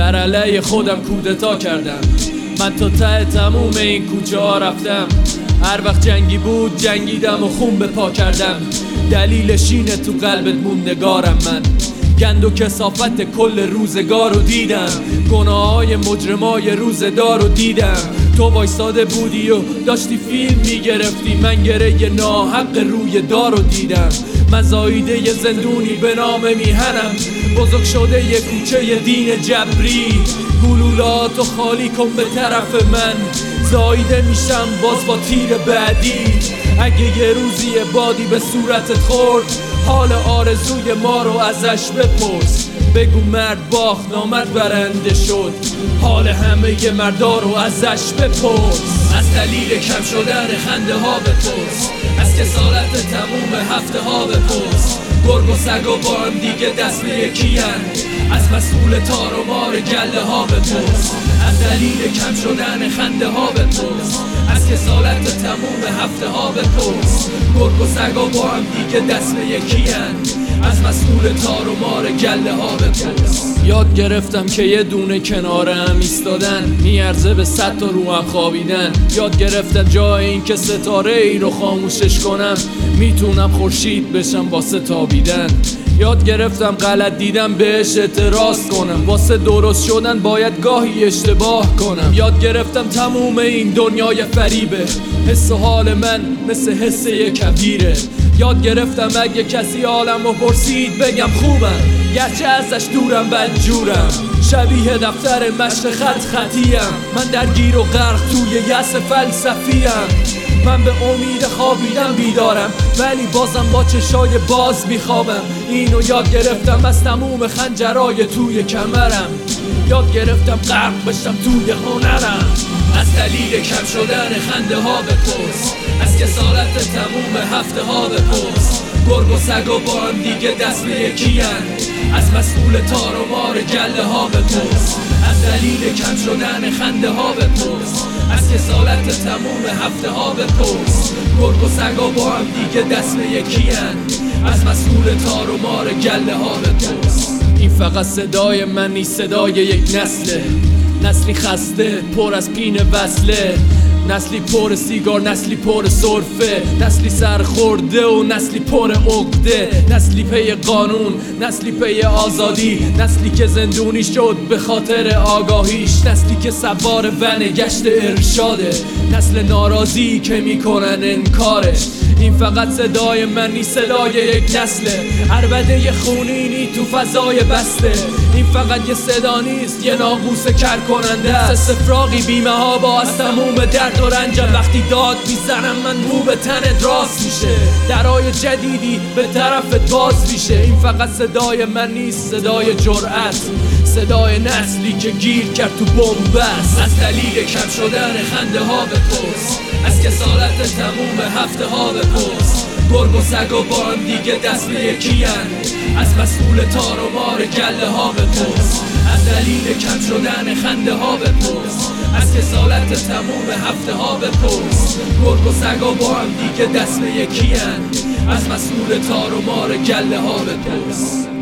علیه خودم کودتا کردم. من تا ته تموم این کوچه ها رفتم. هر وقت جنگی بود جنگیدم و خون به پا کردم. دلیلش اینه تو قلبت موندگارم من. گند و کسافت کل روزگار رو دیدم. گناه های مجرمای روزدار رو دیدم. تو وایستاده بودی و داشتی فیلم می‌گرفتی. من گره ناحق روی دار رو دیدم. من زاییده زندونی به نام میهنم. بزرگ شده یه کوچه دین جبری. گلولات و خالی کن به طرف من. زاییده میشم باز با تیر بعدی. اگه یه روزی بادی به صورتت خورد حال آرزوی ما رو ازش بپرس. بگو مرد باخت نامد برنده شد. حال همه مردا رو ازش بپرس. از دلیل کم شدن خنده ها بپرس. از کسالت تموم هفته ها بپرس. گرگ و سگ و با هم دیگه دست به یکیان از مسئول تار و مار گله ها بپرس. از دلیل کم شدن خنده ها بپرس. از کسالت تموم هفته ها بپرس. گرگ و سگ و با هم دیگه دست به یکیان از مسئول تار و مار گله ها بپرس یاد گرفتم که یه دونه کنارم ایستادن. میارزه به صد تا رو هم خوابیدن. یاد گرفتم جای این که ستاره ای رو خاموشش کنم. می‌تونم خورشید بشم واسه تابیدن. یاد گرفتم غلط دیدم بهش اعتراض کنم. واسه درست شدن باید گاهی اشتباه کنم. یاد گرفتم تموم این دنیای فریبه. حس و حال من مثل حس یه کبیره یاد گرفتم اگه کسی حالم و پرسید بگم خوبم. گرچه ازش دورم بدجورم شبیه دفتر مشق خط خطیم. من درگیر و غرق توی یس فلسفیم. من به امید خوابیدم بیدارم. ولی بازم با چشای باز میخوابم. اینو یاد گرفتم از تموم خنجرای توی کمرم. یاد گرفتم غرق بشم توی هنرم. از دلیل کم شدن خنده ها بپرس. از کسالت تموم هفته ها بپرس. گرگ و سگ و با هم دیگه دست به یکیان از مسئول تار و مار گله ها بپرس. از دلیل کم شدن خنده ها بپرس. از کسالت تموم هفته ها بپرس. گرگ و سگ و با هم دیگه دست به یکیان از مسئول تار و مار گله ها بپرس. این فقط صدای من نیست صدای یک نسله. نسلی خسته پر از پینه وصله. نسلی پر سیگار نسلی پر سرفه. نسلی سرخورده و نسلی پر عقده. نسلی پی قانون نسلی پی آزادی. نسلی که زندونی شد به خاطر آگاهیش. نسلی که سوار ون گشت ارشاده. نسل ناراضی که می‌کنن انکارش این فقط صدای من نیست صدای یک نسله. عربده خونینی تو فضای بسته. این فقط یه صدا نیست یه ناقوس کر کننده است سفراغی بیمه ها با از تموم درد و رنجم. وقتی داد می‌زنم من مو به تنت راست میشه. درای جدیدی به طرفت باز میشه. این فقط صدای من نیست صدای جرأت. صدای نسلی که گیر کرد تو بومبست از دلیل کم شدن خنده ها بپرس. از کسالت تموم هفته ها بپرس. گرگ و سگ و با دیگه دست به یکیان از مسئول تار و مار گله ها بپرس. از دلیل کم شدن خنده ها بپرس. از کسالت تموم هفته ها بپرس. گرگ و سگ و با دیگه دست به یکیان از مسئول تار و مار گله ها بپرس